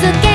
続け